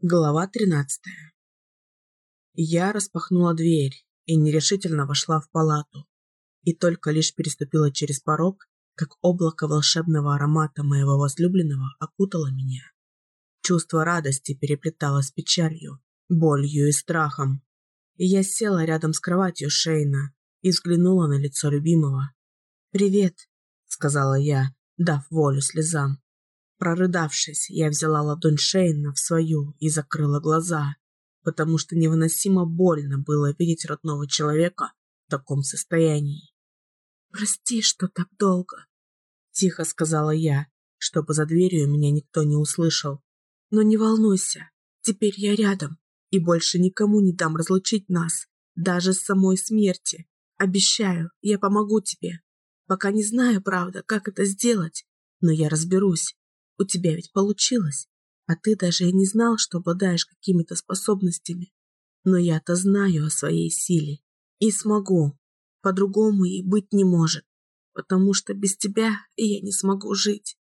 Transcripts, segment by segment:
Глава 13 Я распахнула дверь и нерешительно вошла в палату. И только лишь переступила через порог, как облако волшебного аромата моего возлюбленного окутало меня. Чувство радости переплеталось с печалью, болью и страхом. И я села рядом с кроватью Шейна и взглянула на лицо любимого. «Привет», — сказала я, дав волю слезам. Прорыдавшись, я взяла ладонь Шейна в свою и закрыла глаза, потому что невыносимо больно было видеть родного человека в таком состоянии. «Прости, что так долго», — тихо сказала я, чтобы за дверью меня никто не услышал. «Но не волнуйся, теперь я рядом и больше никому не дам разлучить нас, даже с самой смерти. Обещаю, я помогу тебе. Пока не знаю, правда, как это сделать, но я разберусь. У тебя ведь получилось, а ты даже и не знал, что обладаешь какими-то способностями. Но я-то знаю о своей силе и смогу. По-другому и быть не может, потому что без тебя я не смогу жить.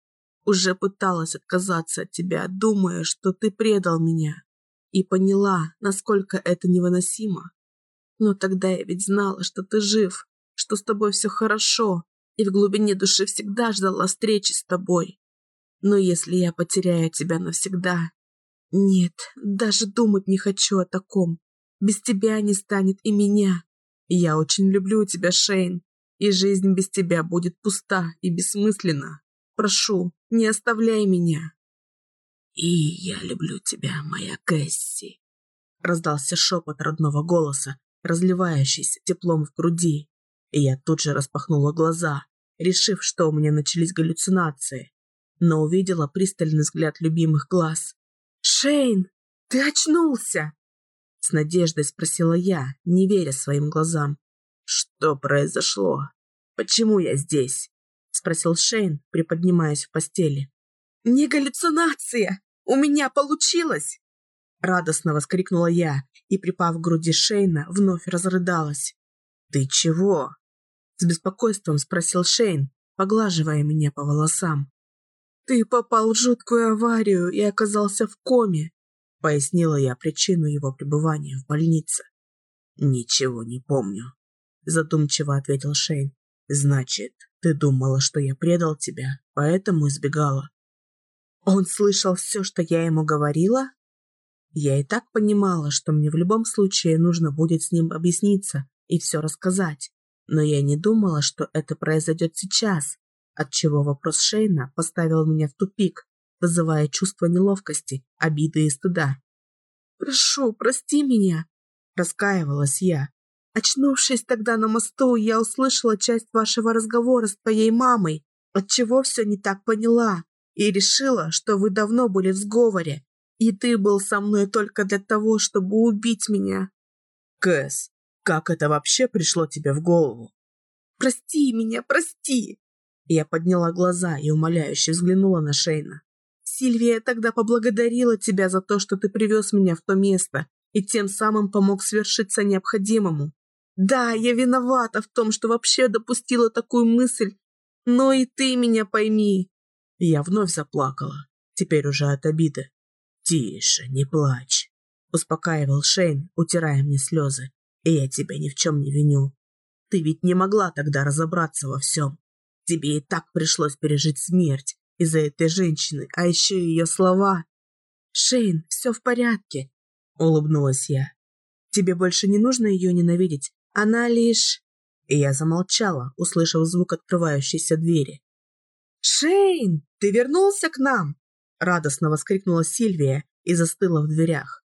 Уже пыталась отказаться от тебя, думая, что ты предал меня, и поняла, насколько это невыносимо. Но тогда я ведь знала, что ты жив, что с тобой все хорошо, и в глубине души всегда ждала встречи с тобой. Но если я потеряю тебя навсегда... Нет, даже думать не хочу о таком. Без тебя не станет и меня. Я очень люблю тебя, Шейн, и жизнь без тебя будет пуста и бессмысленна. Прошу, не оставляй меня. И я люблю тебя, моя Кэсси. Раздался шепот родного голоса, разливающийся теплом в груди. И я тут же распахнула глаза, решив, что у меня начались галлюцинации но увидела пристальный взгляд любимых глаз. «Шейн, ты очнулся!» С надеждой спросила я, не веря своим глазам. «Что произошло? Почему я здесь?» Спросил Шейн, приподнимаясь в постели. «Не галлюцинация! У меня получилось!» Радостно воскликнула я и, припав к груди Шейна, вновь разрыдалась. «Ты чего?» С беспокойством спросил Шейн, поглаживая меня по волосам. «Ты попал в жуткую аварию и оказался в коме», — пояснила я причину его пребывания в больнице. «Ничего не помню», — задумчиво ответил Шейн. «Значит, ты думала, что я предал тебя, поэтому избегала?» «Он слышал все, что я ему говорила?» Я и так понимала, что мне в любом случае нужно будет с ним объясниться и все рассказать, но я не думала, что это произойдет сейчас, отчего вопрос Шейна поставил меня в тупик, вызывая чувство неловкости, обиды и стыда. «Прошу, прости меня!» – раскаивалась я. Очнувшись тогда на мосту, я услышала часть вашего разговора с твоей мамой, отчего все не так поняла, и решила, что вы давно были в сговоре, и ты был со мной только для того, чтобы убить меня. Кэс, как это вообще пришло тебе в голову? Прости меня, прости! Я подняла глаза и умоляюще взглянула на Шейна. «Сильвия тогда поблагодарила тебя за то, что ты привез меня в то место и тем самым помог свершиться необходимому. Да, я виновата в том, что вообще допустила такую мысль, но и ты меня пойми». Я вновь заплакала, теперь уже от обиды. «Тише, не плачь», — успокаивал Шейн, утирая мне слезы. «И я тебя ни в чем не виню. Ты ведь не могла тогда разобраться во всем. Тебе и так пришлось пережить смерть из-за этой женщины, а еще ее слова. «Шейн, все в порядке», — улыбнулась я. «Тебе больше не нужно ее ненавидеть. Она лишь...» И я замолчала, услышав звук открывающейся двери. «Шейн, ты вернулся к нам!» Радостно воскликнула Сильвия и застыла в дверях.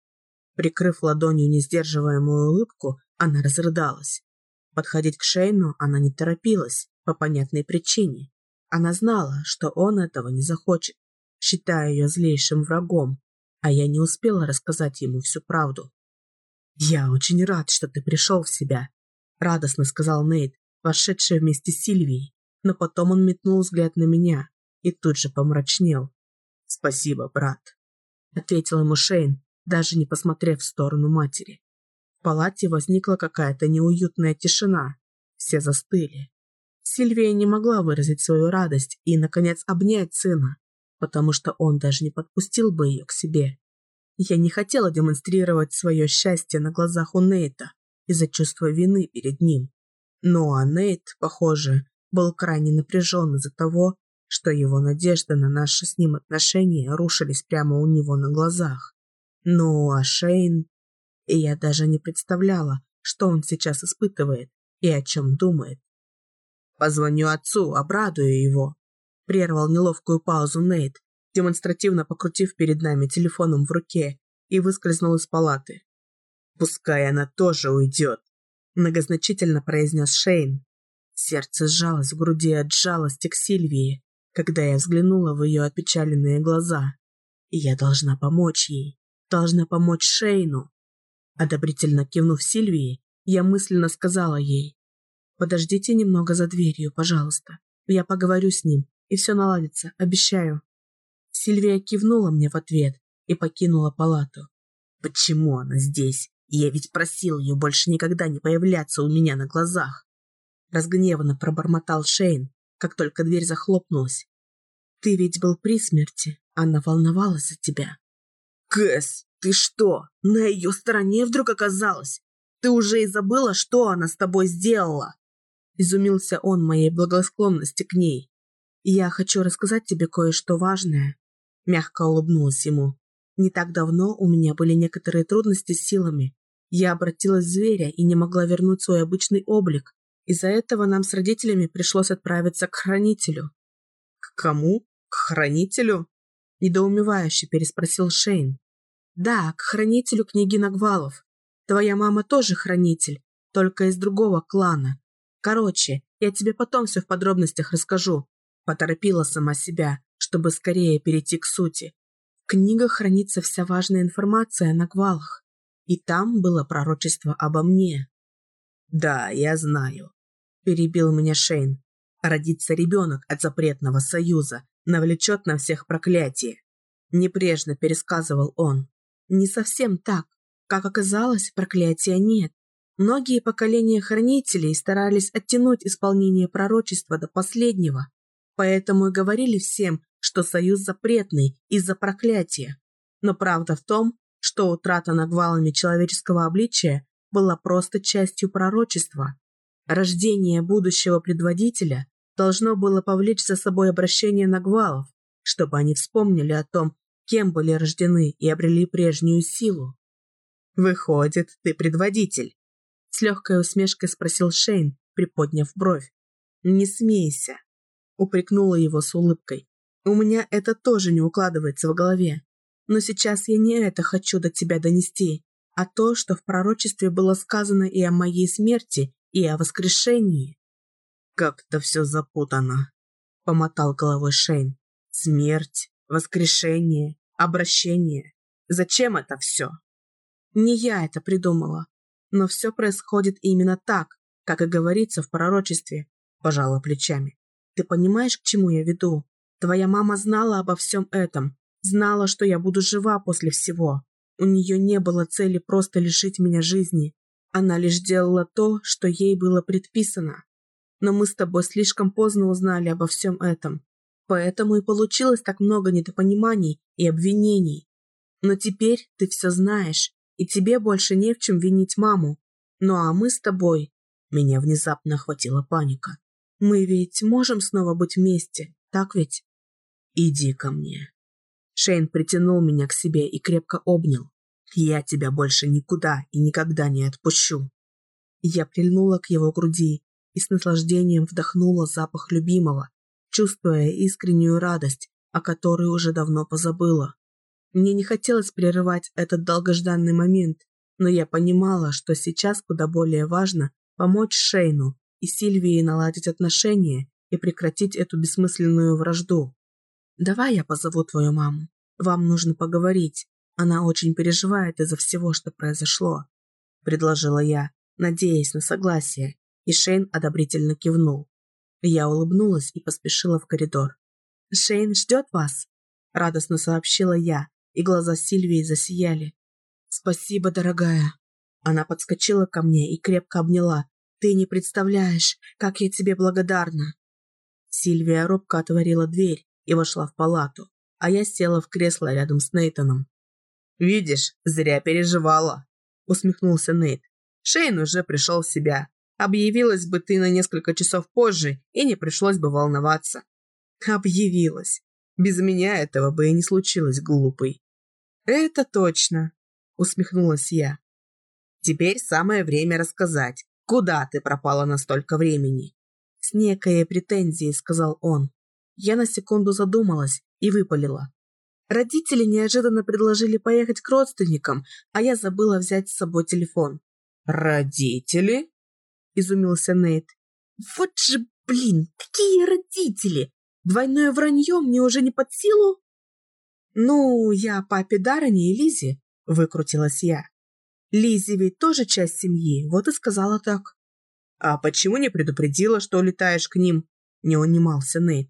Прикрыв ладонью несдерживаемую улыбку, она разрыдалась. Подходить к Шейну она не торопилась, по понятной причине. Она знала, что он этого не захочет, считая ее злейшим врагом, а я не успела рассказать ему всю правду. «Я очень рад, что ты пришел в себя», — радостно сказал Нейт, вошедший вместе с Сильвией, но потом он метнул взгляд на меня и тут же помрачнел. «Спасибо, брат», — ответил ему Шейн, даже не посмотрев в сторону матери. В палате возникла какая-то неуютная тишина. Все застыли. Сильвия не могла выразить свою радость и, наконец, обнять сына, потому что он даже не подпустил бы ее к себе. Я не хотела демонстрировать свое счастье на глазах у Нейта из-за чувства вины перед ним. Ну а Нейт, похоже, был крайне напряжен из-за того, что его надежды на наши с ним отношения рушились прямо у него на глазах. Ну а Шейн... И я даже не представляла, что он сейчас испытывает и о чем думает. «Позвоню отцу, обрадую его», – прервал неловкую паузу Нейт, демонстративно покрутив перед нами телефоном в руке и выскользнул из палаты. «Пускай она тоже уйдет», – многозначительно произнес Шейн. Сердце сжалось в груди от жалости к Сильвии, когда я взглянула в ее опечаленные глаза. И я должна помочь ей, должна помочь Шейну. Одобрительно кивнув Сильвии, я мысленно сказала ей, «Подождите немного за дверью, пожалуйста. Я поговорю с ним, и все наладится, обещаю». Сильвия кивнула мне в ответ и покинула палату. «Почему она здесь? Я ведь просил ее больше никогда не появляться у меня на глазах». Разгневанно пробормотал Шейн, как только дверь захлопнулась. «Ты ведь был при смерти, она волновалась за тебя». «Кэс, ты что, на ее стороне вдруг оказалась? Ты уже и забыла, что она с тобой сделала?» Изумился он моей благосклонности к ней. «Я хочу рассказать тебе кое-что важное», – мягко улыбнулась ему. «Не так давно у меня были некоторые трудности с силами. Я обратилась в зверя и не могла вернуть свой обычный облик. Из-за этого нам с родителями пришлось отправиться к хранителю». «К кому? К хранителю?» – недоумевающе переспросил Шейн. «Да, к хранителю книги Нагвалов. Твоя мама тоже хранитель, только из другого клана. Короче, я тебе потом все в подробностях расскажу. Поторопила сама себя, чтобы скорее перейти к сути. В книгах хранится вся важная информация о Нагвалах. И там было пророчество обо мне. «Да, я знаю», – перебил меня Шейн. «Родится ребенок от запретного союза, навлечет на всех проклятие». Непрежно пересказывал он. «Не совсем так. Как оказалось, проклятия нет. Многие поколения хранителей старались оттянуть исполнение пророчества до последнего, Поэтому и говорили всем, что союз запретный из-за проклятия. Но правда в том, что утрата нагвалами человеческого обличия была просто частью пророчества. Рождение будущего предводителя должно было повлечь за собой обращение нагвалов, чтобы они вспомнили о том, кем были рождены и обрели прежнюю силу. «Выходит, ты предводитель?» С легкой усмешкой спросил Шейн, приподняв бровь. «Не смейся упрекнула его с улыбкой. «У меня это тоже не укладывается в голове. Но сейчас я не это хочу до тебя донести, а то, что в пророчестве было сказано и о моей смерти, и о воскрешении». «Как-то все запутано», — помотал головой Шейн. «Смерть, воскрешение, обращение. Зачем это все?» «Не я это придумала, но все происходит именно так, как и говорится в пророчестве», – пожала плечами. Ты понимаешь, к чему я веду? Твоя мама знала обо всем этом, знала, что я буду жива после всего. У нее не было цели просто лишить меня жизни. Она лишь делала то, что ей было предписано. Но мы с тобой слишком поздно узнали обо всем этом. Поэтому и получилось так много недопониманий и обвинений. Но теперь ты все знаешь, и тебе больше не в чем винить маму. Ну а мы с тобой... Меня внезапно охватила паника. Мы ведь можем снова быть вместе, так ведь? Иди ко мне. Шейн притянул меня к себе и крепко обнял. Я тебя больше никуда и никогда не отпущу. Я прильнула к его груди и с наслаждением вдохнула запах любимого, чувствуя искреннюю радость, о которой уже давно позабыла. Мне не хотелось прерывать этот долгожданный момент, но я понимала, что сейчас куда более важно помочь Шейну и Сильвии наладить отношения и прекратить эту бессмысленную вражду. «Давай я позову твою маму. Вам нужно поговорить. Она очень переживает из-за всего, что произошло», – предложила я, надеясь на согласие, и Шейн одобрительно кивнул. Я улыбнулась и поспешила в коридор. «Шейн ждет вас», – радостно сообщила я, и глаза Сильвии засияли. «Спасибо, дорогая». Она подскочила ко мне и крепко обняла, ты не представляешь, как я тебе благодарна. Сильвия робко отворила дверь и вошла в палату, а я села в кресло рядом с Нейтаном. «Видишь, зря переживала», – усмехнулся Нейт. «Шейн уже пришел в себя. Объявилась бы ты на несколько часов позже, и не пришлось бы волноваться». «Объявилась. Без меня этого бы и не случилось, глупый». «Это точно», – усмехнулась я. «Теперь самое время рассказать, куда ты пропала на столько времени?» С некой претензией сказал он. Я на секунду задумалась и выпалила. Родители неожиданно предложили поехать к родственникам, а я забыла взять с собой телефон. «Родители?» – изумился Нейт. «Вот же, блин, какие родители! Двойное вранье мне уже не под силу?» «Ну, я папе Дарани и Лизе», – выкрутилась я. Лизе ведь тоже часть семьи, вот и сказала так. «А почему не предупредила, что улетаешь к ним?» – не унимался Нейт.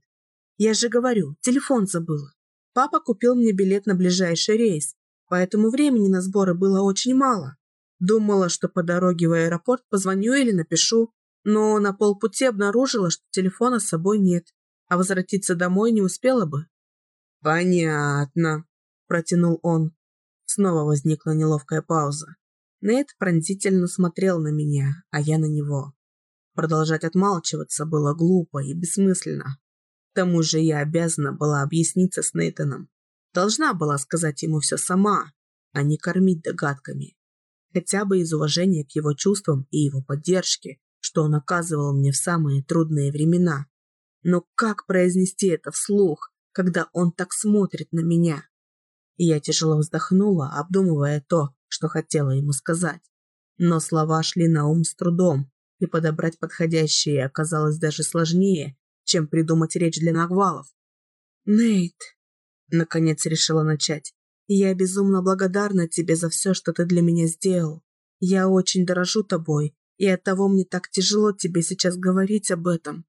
«Я же говорю, телефон забыла. Папа купил мне билет на ближайший рейс, поэтому времени на сборы было очень мало. Думала, что по дороге в аэропорт позвоню или напишу, но на полпути обнаружила, что телефона с собой нет, а возвратиться домой не успела бы. «Понятно», – протянул он. Снова возникла неловкая пауза. Нейт пронзительно смотрел на меня, а я на него. Продолжать отмалчиваться было глупо и бессмысленно. К тому же я обязана была объясниться с Нейтаном. Должна была сказать ему все сама, а не кормить догадками. Хотя бы из уважения к его чувствам и его поддержке, что он оказывал мне в самые трудные времена. Но как произнести это вслух, когда он так смотрит на меня? И я тяжело вздохнула, обдумывая то, что хотела ему сказать. Но слова шли на ум с трудом, и подобрать подходящие оказалось даже сложнее, чем придумать речь для нагвалов. «Нейт», — наконец решила начать, — «я безумно благодарна тебе за все, что ты для меня сделал. Я очень дорожу тобой, и оттого мне так тяжело тебе сейчас говорить об этом.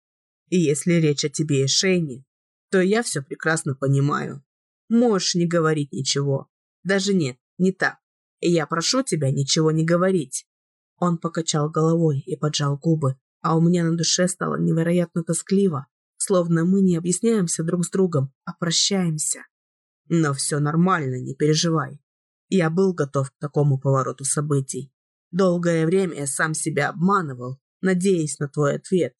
И если речь о тебе и Шейне, то я все прекрасно понимаю. Можешь не говорить ничего. Даже нет, не так. И я прошу тебя ничего не говорить». Он покачал головой и поджал губы, а у меня на душе стало невероятно тоскливо, словно мы не объясняемся друг с другом, а прощаемся. Но все нормально, не переживай. Я был готов к такому повороту событий. Долгое время я сам себя обманывал, надеясь на твой ответ,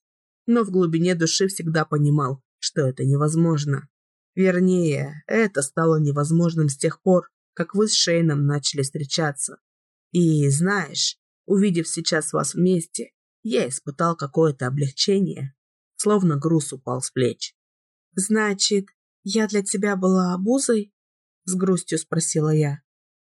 но в глубине души всегда понимал, что это невозможно. Вернее, это стало невозможным с тех пор, как вы с Шейном начали встречаться. И знаешь, увидев сейчас вас вместе, я испытал какое-то облегчение, словно груз упал с плеч. «Значит, я для тебя была обузой?» – с грустью спросила я.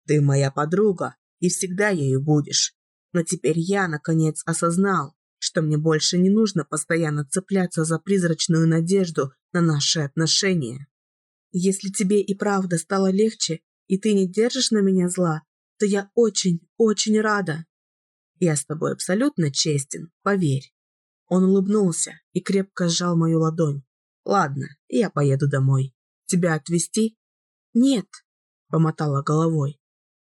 «Ты моя подруга, и всегда ею будешь. Но теперь я, наконец, осознал, что мне больше не нужно постоянно цепляться за призрачную надежду на наши отношения. Если тебе и правда стало легче, и ты не держишь на меня зла, то я очень, очень рада. Я с тобой абсолютно честен, поверь. Он улыбнулся и крепко сжал мою ладонь. Ладно, я поеду домой. Тебя отвезти? Нет, помотала головой.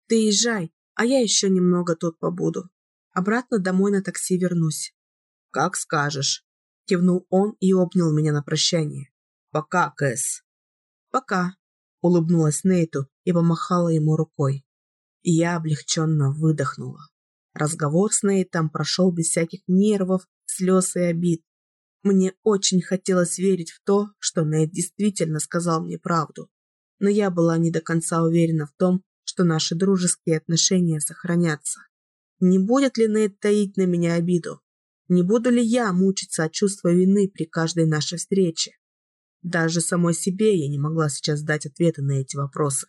Ты езжай, а я еще немного тут побуду. Обратно домой на такси вернусь. Как скажешь. Кивнул он и обнял меня на прощание. Пока, Кэс. Пока. Улыбнулась Нейту и помахала ему рукой. Я облегченно выдохнула. Разговор с Нейтом прошел без всяких нервов, слез и обид. Мне очень хотелось верить в то, что Нейт действительно сказал мне правду. Но я была не до конца уверена в том, что наши дружеские отношения сохранятся. Не будет ли Нейт таить на меня обиду? Не буду ли я мучиться от чувства вины при каждой нашей встрече? Даже самой себе я не могла сейчас дать ответы на эти вопросы.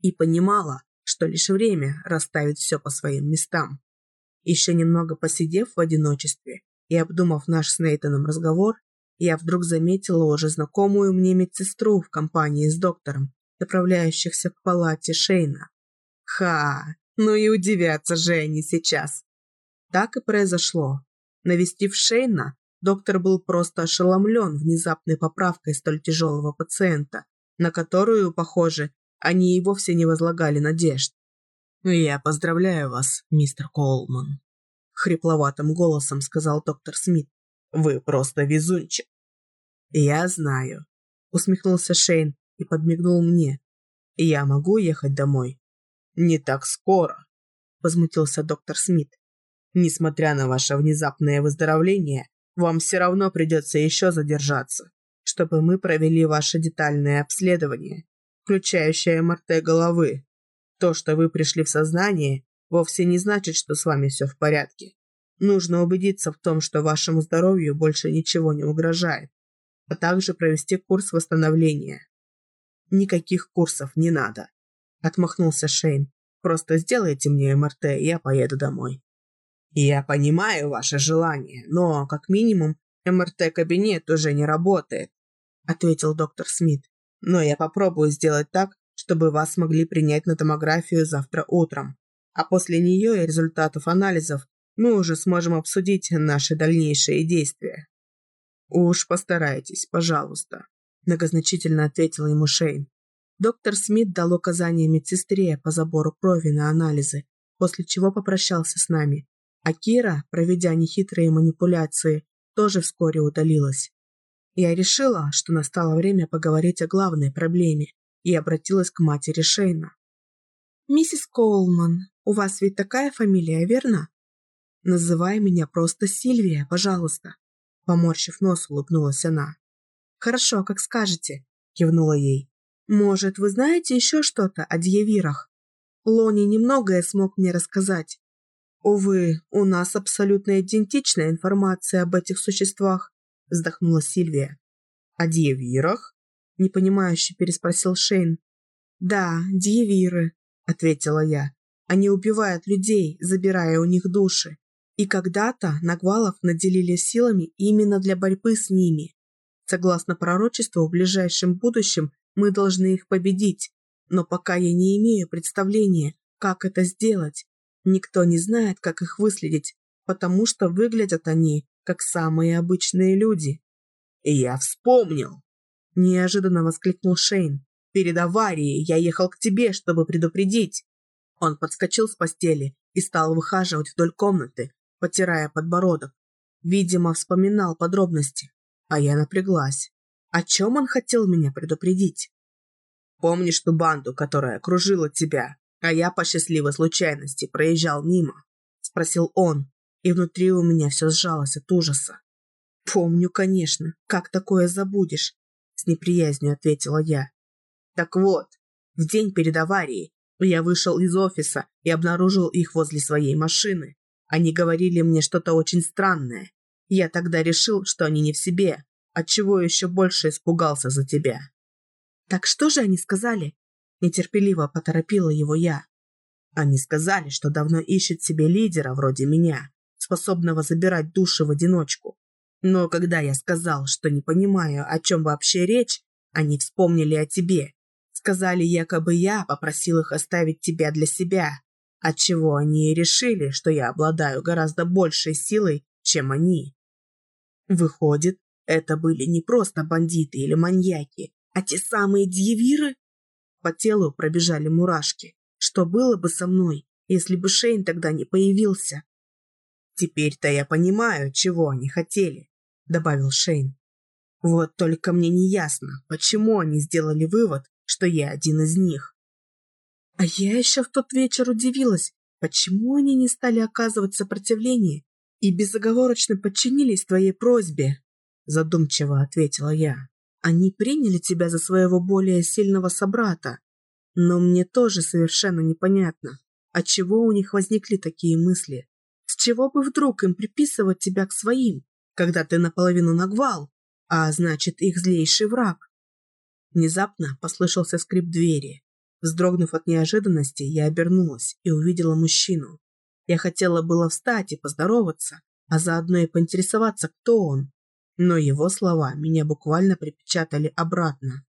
И понимала, что лишь время расставит все по своим местам. Еще немного посидев в одиночестве и обдумав наш с Нейтаном разговор, я вдруг заметила уже знакомую мне медсестру в компании с доктором, направляющихся к палате Шейна. Ха, ну и удивятся же они сейчас. Так и произошло. Навестив Шейна, доктор был просто ошеломлен внезапной поправкой столь тяжелого пациента, на которую, похоже, они и вовсе не возлагали надежд. «Я поздравляю вас, мистер Коулман», — хрипловатым голосом сказал доктор Смит. «Вы просто везунчик». «Я знаю», — усмехнулся Шейн и подмигнул мне. «Я могу ехать домой?» «Не так скоро», – возмутился доктор Смит. «Несмотря на ваше внезапное выздоровление, вам все равно придется еще задержаться, чтобы мы провели ваше детальное обследование, включающее МРТ головы. То, что вы пришли в сознание, вовсе не значит, что с вами все в порядке. Нужно убедиться в том, что вашему здоровью больше ничего не угрожает, а также провести курс восстановления. Никаких курсов не надо, отмахнулся Шейн. Просто сделайте мне МРТ, и я поеду домой. Я понимаю ваше желание, но, как минимум, МРТ-кабинет уже не работает, ответил доктор Смит. Но я попробую сделать так, чтобы вас могли принять на томографию завтра утром. А после нее и результатов анализов мы уже сможем обсудить наши дальнейшие действия. Уж постарайтесь, пожалуйста, многозначительно ответил ему Шейн. Доктор Смит дал указание медсестре по забору крови на анализы, после чего попрощался с нами. А Кира, проведя нехитрые манипуляции, тоже вскоре удалилась. Я решила, что настало время поговорить о главной проблеме, и обратилась к матери Шейна. «Миссис Коулман, у вас ведь такая фамилия, верно? Называй меня просто Сильвия, пожалуйста». Поморщив нос, улыбнулась она. «Хорошо, как скажете», – кивнула ей. «Может, вы знаете еще что-то о дьявирах? Лони немногое смог мне рассказать. Увы, у нас абсолютно идентичная информация об этих существах», – вздохнула Сильвия. «О дьявирах?» – непонимающе переспросил Шейн. «Да, дьявиры», – ответила я. «Они убивают людей, забирая у них души. И когда-то Нагвалов наделили силами именно для борьбы с ними. Согласно пророчеству, в ближайшем будущем мы должны их победить. Но пока я не имею представления, как это сделать. Никто не знает, как их выследить, потому что выглядят они, как самые обычные люди. Я вспомнил! Неожиданно воскликнул Шейн. Перед аварией я ехал к тебе, чтобы предупредить. Он подскочил с постели и стал выхаживать вдоль комнаты, потирая подбородок. Видимо, вспоминал подробности. А я напряглась. О чем он хотел меня предупредить? Помнишь ту банду, которая окружила тебя, а я по счастливой случайности проезжал мимо? Спросил он, и внутри у меня все сжалось от ужаса. Помню, конечно, как такое забудешь? С неприязнью ответила я. Так вот, в день перед аварией я вышел из офиса и обнаружил их возле своей машины. Они говорили мне что-то очень странное. Я тогда решил, что они не в себе, отчего еще больше испугался за тебя. Так что же они сказали? Нетерпеливо поторопила его я. Они сказали, что давно ищут себе лидера вроде меня, способного забирать души в одиночку. Но когда я сказал, что не понимаю, о чем вообще речь, они вспомнили о тебе. Сказали, якобы я попросил их оставить тебя для себя, отчего они и решили, что я обладаю гораздо большей силой, чем они. Выходит, это были не просто бандиты или маньяки, а те самые дьявиры? По телу пробежали мурашки. Что было бы со мной, если бы Шейн тогда не появился? Теперь-то я понимаю, чего они хотели, добавил Шейн. Вот только мне не ясно, почему они сделали вывод, что я один из них. А я еще в тот вечер удивилась, почему они не стали оказывать сопротивление и безоговорочно подчинились твоей просьбе, задумчиво ответила я. Они приняли тебя за своего более сильного собрата, но мне тоже совершенно непонятно, отчего у них возникли такие мысли. С чего бы вдруг им приписывать тебя к своим, когда ты наполовину нагвал, а значит их злейший враг? Внезапно послышался скрип двери. Вздрогнув от неожиданности, я обернулась и увидела мужчину. Я хотела было встать и поздороваться, а заодно и поинтересоваться, кто он. Но его слова меня буквально припечатали обратно.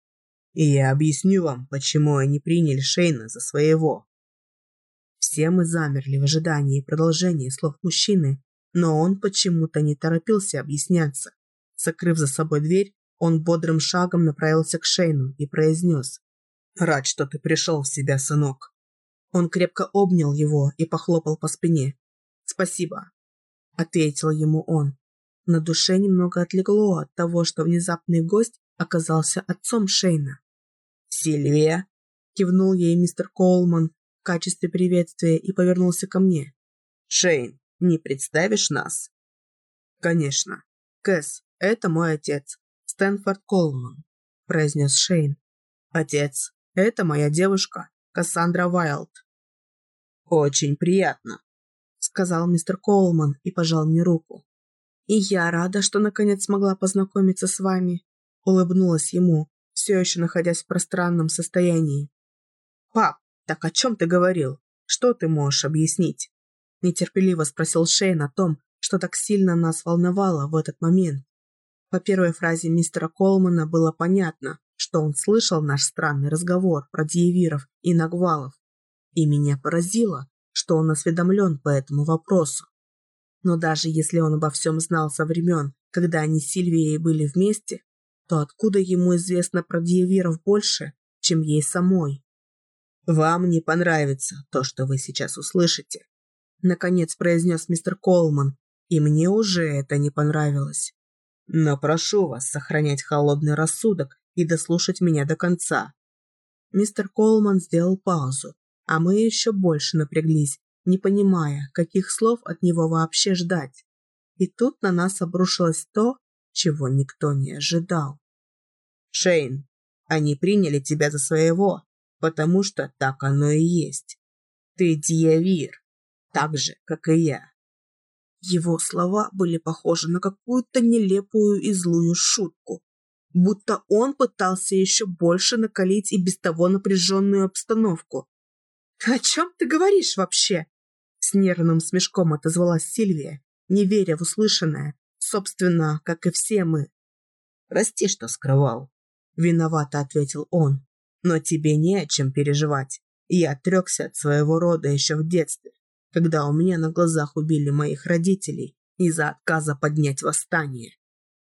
И я объясню вам, почему они приняли Шейна за своего. Все мы замерли в ожидании продолжения слов мужчины, но он почему-то не торопился объясняться. Закрыв за собой дверь, он бодрым шагом направился к Шейну и произнес Рад, что ты пришел в себя, сынок. Он крепко обнял его и похлопал по спине. Спасибо, ответил ему он. На душе немного отлегло от того, что внезапный гость оказался отцом Шейна. «Сильвия?» – кивнул ей мистер Коулман, в качестве приветствия и повернулся ко мне. «Шейн, не представишь нас?» «Конечно. Кэс, это мой отец, Стэнфорд Колман», – произнес Шейн. «Отец, это моя девушка, Кассандра Вайлд». «Очень приятно», – сказал мистер Колман и пожал мне руку. «И я рада, что наконец смогла познакомиться с вами», – улыбнулась ему, все еще находясь в пространном состоянии. «Пап, так о чем ты говорил? Что ты можешь объяснить?» Нетерпеливо спросил Шейн о том, что так сильно нас волновало в этот момент. По первой фразе мистера Колмана было понятно, что он слышал наш странный разговор про Дьявиров и Нагвалов. И меня поразило, что он осведомлен по этому вопросу. Но даже если он обо всем знал со времен, когда они с Сильвией были вместе, то откуда ему известно про Дьявиров больше, чем ей самой? «Вам не понравится то, что вы сейчас услышите», наконец произнес мистер Колман, и мне уже это не понравилось. Но прошу вас сохранять холодный рассудок и дослушать меня до конца. Мистер Колман сделал паузу, а мы еще больше напряглись, не понимая, каких слов от него вообще ждать. И тут на нас обрушилось то, чего никто не ожидал. «Шейн, они приняли тебя за своего, потому что так оно и есть. Ты Диавир, так же, как и я». Его слова были похожи на какую-то нелепую и злую шутку, будто он пытался еще больше накалить и без того напряженную обстановку. «О чем ты говоришь вообще?» С нервным смешком отозвалась Сильвия, не веря в услышанное, собственно, как и все мы. «Прости, что скрывал», — виновато ответил он. «Но тебе не о чем переживать. Я отрекся от своего рода еще в детстве, когда у меня на глазах убили моих родителей из-за отказа поднять восстание.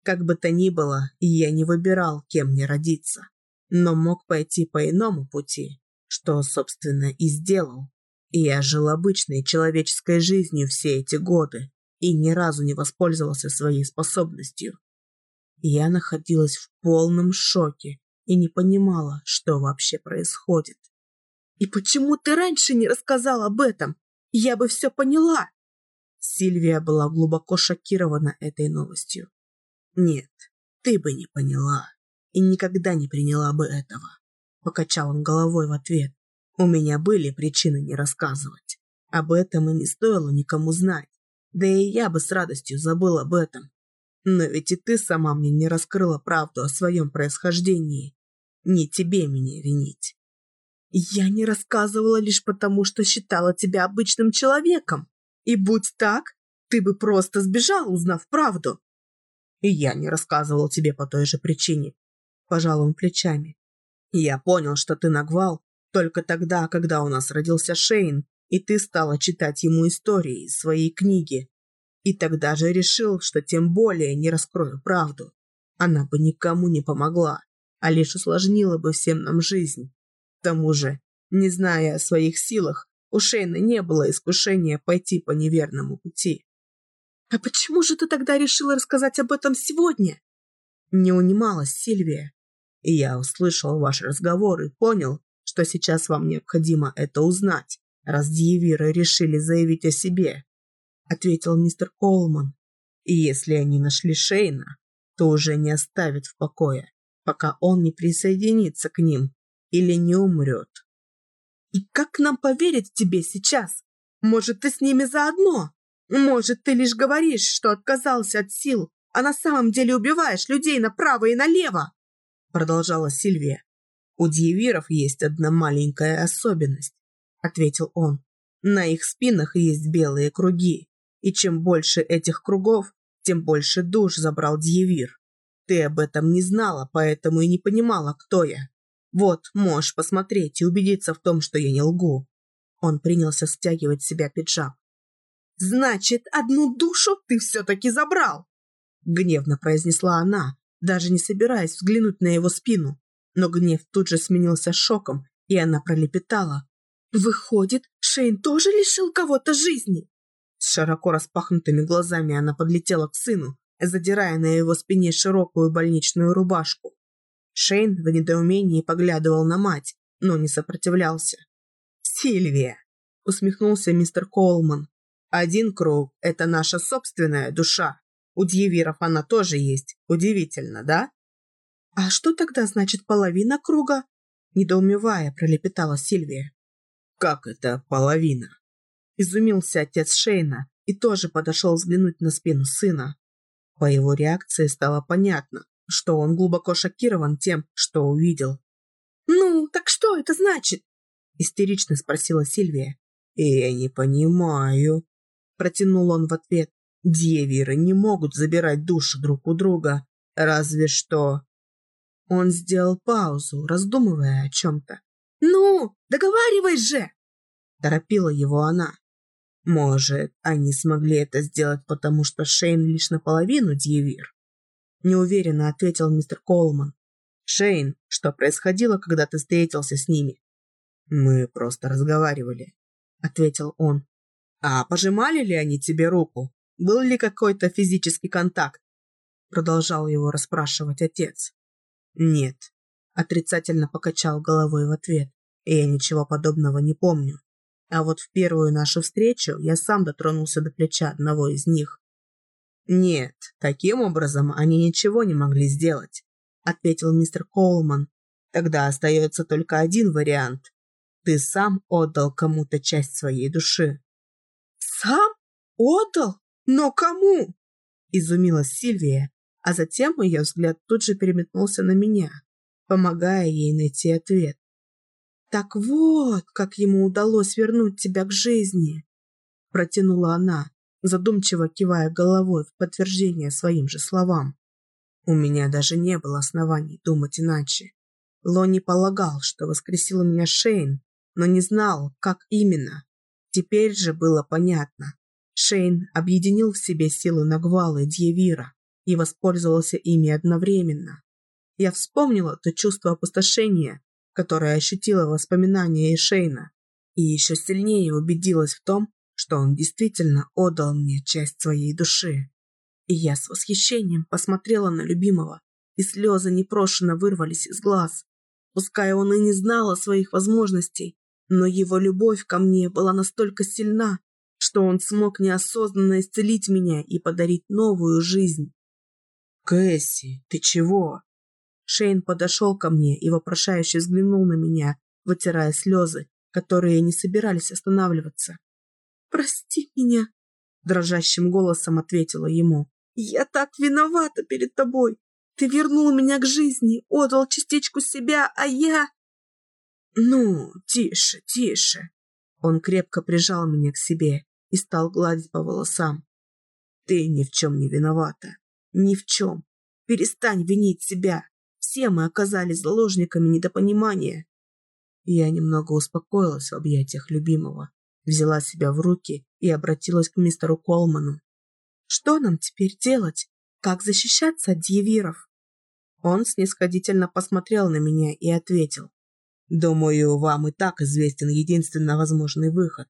Как бы то ни было, я не выбирал, кем мне родиться, но мог пойти по иному пути, что, собственно, и сделал. Я жил обычной человеческой жизнью все эти годы и ни разу не воспользовался своей способностью. Я находилась в полном шоке и не понимала, что вообще происходит. «И почему ты раньше не рассказал об этом? Я бы все поняла!» Сильвия была глубоко шокирована этой новостью. «Нет, ты бы не поняла и никогда не приняла бы этого», покачал он головой в ответ. «У меня были причины не рассказывать. Об этом и не стоило никому знать. Да и я бы с радостью забыл об этом. Но ведь и ты сама мне не раскрыла правду о своем происхождении. Не тебе меня винить. Я не рассказывала лишь потому, что считала тебя обычным человеком. И будь так, ты бы просто сбежал, узнав правду. И я не рассказывал тебе по той же причине. Пожал плечами. Я понял, что ты нагвал только тогда, когда у нас родился Шейн, и ты стала читать ему истории из своей книги. И тогда же решил, что тем более не раскрою правду. Она бы никому не помогла, а лишь усложнила бы всем нам жизнь. К тому же, не зная о своих силах, у Шейна не было искушения пойти по неверному пути. «А почему же ты тогда решила рассказать об этом сегодня?» Не унималась Сильвия. Я услышал ваш разговор и понял, что сейчас вам необходимо это узнать, раз Дьявиры решили заявить о себе, ответил мистер Колман. И если они нашли Шейна, то уже не оставят в покое, пока он не присоединится к ним или не умрет. И как нам поверить тебе сейчас? Может, ты с ними заодно? Может, ты лишь говоришь, что отказался от сил, а на самом деле убиваешь людей направо и налево?» Продолжала Сильвия. «У дьявиров есть одна маленькая особенность», — ответил он. «На их спинах есть белые круги, и чем больше этих кругов, тем больше душ забрал дьявир. Ты об этом не знала, поэтому и не понимала, кто я. Вот, можешь посмотреть и убедиться в том, что я не лгу». Он принялся стягивать с себя пиджак. «Значит, одну душу ты все-таки забрал!» Гневно произнесла она, даже не собираясь взглянуть на его спину. Но гнев тут же сменился шоком, и она пролепетала. «Выходит, Шейн тоже лишил кого-то жизни?» С широко распахнутыми глазами она подлетела к сыну, задирая на его спине широкую больничную рубашку. Шейн в недоумении поглядывал на мать, но не сопротивлялся. Сильвия, усмехнулся мистер Колман. Один круг – это наша собственная душа. У дьявиров она тоже есть. Удивительно, да? А что тогда значит половина круга? Недоумевая, пролепетала Сильвия. Как это половина? Изумился отец Шейна и тоже подошел взглянуть на спину сына. По его реакции стало понятно, что он глубоко шокирован тем, что увидел. «Ну, так что это значит?» – истерично спросила Сильвия. «Я не понимаю», – протянул он в ответ. «Дьявиры не могут забирать души друг у друга, разве что...» Он сделал паузу, раздумывая о чем-то. «Ну, договаривай же!» – торопила его она. Может, они смогли это сделать, потому что Шейн лишь наполовину дьявир? Неуверенно ответил мистер Колман. Шейн, что происходило, когда ты встретился с ними? Мы просто разговаривали, ответил он. А пожимали ли они тебе руку? Был ли какой-то физический контакт? Продолжал его расспрашивать отец. Нет, отрицательно покачал головой в ответ. Я ничего подобного не помню. А вот в первую нашу встречу я сам дотронулся до плеча одного из них. «Нет, таким образом они ничего не могли сделать», — ответил мистер Коулман. «Тогда остается только один вариант. Ты сам отдал кому-то часть своей души». «Сам? Отдал? Но кому?» — изумилась Сильвия, а затем ее взгляд тут же переметнулся на меня, помогая ей найти ответ. «Так вот, как ему удалось вернуть тебя к жизни!» Протянула она, задумчиво кивая головой в подтверждение своим же словам. У меня даже не было оснований думать иначе. Лони полагал, что воскресил меня Шейн, но не знал, как именно. Теперь же было понятно. Шейн объединил в себе силы Нагвала и Дьявира и воспользовался ими одновременно. Я вспомнила то чувство опустошения, которая ощутила воспоминания Эйшейна и еще сильнее убедилась в том, что он действительно отдал мне часть своей души. И я с восхищением посмотрела на любимого, и слезы непрошено вырвались из глаз. Пускай он и не знал о своих возможностей, но его любовь ко мне была настолько сильна, что он смог неосознанно исцелить меня и подарить новую жизнь. «Кэсси, ты чего?» Шейн подошел ко мне и вопрошающе взглянул на меня, вытирая слезы, которые не собирались останавливаться. «Прости меня», – дрожащим голосом ответила ему. «Я так виновата перед тобой. Ты вернул меня к жизни, отдал частичку себя, а я...» «Ну, тише, тише». Он крепко прижал меня к себе и стал гладить по волосам. «Ты ни в чем не виновата. Ни в чем. Перестань винить себя. Все мы оказались заложниками недопонимания. Я немного успокоилась в объятиях любимого, взяла себя в руки и обратилась к мистеру Колману. «Что нам теперь делать? Как защищаться от дьявиров?» Он снисходительно посмотрел на меня и ответил. «Думаю, вам и так известен единственно возможный выход».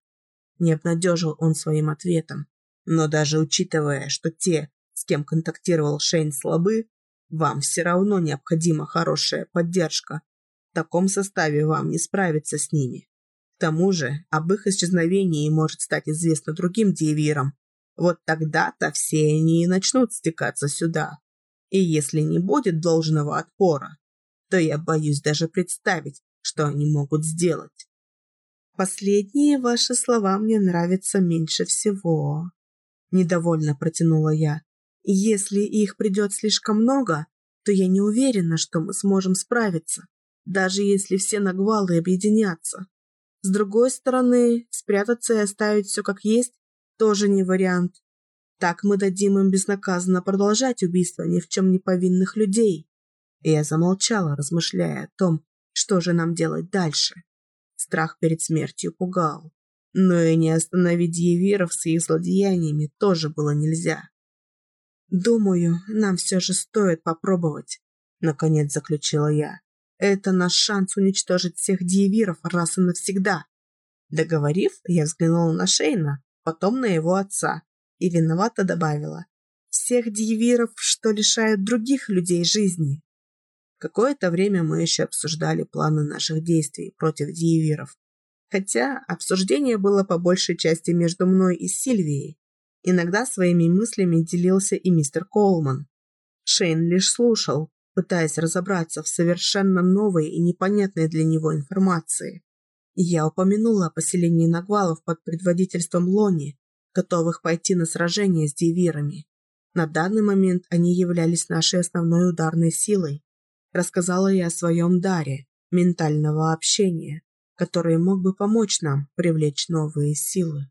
Не обнадежил он своим ответом. Но даже учитывая, что те, с кем контактировал Шейн, слабы, вам все равно необходима хорошая поддержка. В таком составе вам не справиться с ними. К тому же, об их исчезновении может стать известно другим девирам. Вот тогда-то все они и начнут стекаться сюда. И если не будет должного отпора, то я боюсь даже представить, что они могут сделать. Последние ваши слова мне нравятся меньше всего. Недовольно протянула я. Если их придет слишком много, то я не уверена, что мы сможем справиться, даже если все нагвалы объединятся. С другой стороны, спрятаться и оставить все как есть тоже не вариант. Так мы дадим им безнаказанно продолжать убийство ни в чем не повинных людей. Я замолчала, размышляя о том, что же нам делать дальше. Страх перед смертью пугал. Но и не остановить Евиров с их злодеяниями тоже было нельзя. «Думаю, нам все же стоит попробовать», — наконец заключила я. «Это наш шанс уничтожить всех диевиров раз и навсегда». Договорив, я взглянула на Шейна, потом на его отца, и виновато добавила. «Всех диевиров, что лишают других людей жизни». Какое-то время мы еще обсуждали планы наших действий против диевиров. Хотя обсуждение было по большей части между мной и Сильвией. Иногда своими мыслями делился и мистер Коулман. Шейн лишь слушал, пытаясь разобраться в совершенно новой и непонятной для него информации. Я упомянула о поселении Нагвалов под предводительством Лони, готовых пойти на сражение с девирами. На данный момент они являлись нашей основной ударной силой. Рассказала я о своем даре, ментального общения, который мог бы помочь нам привлечь новые силы.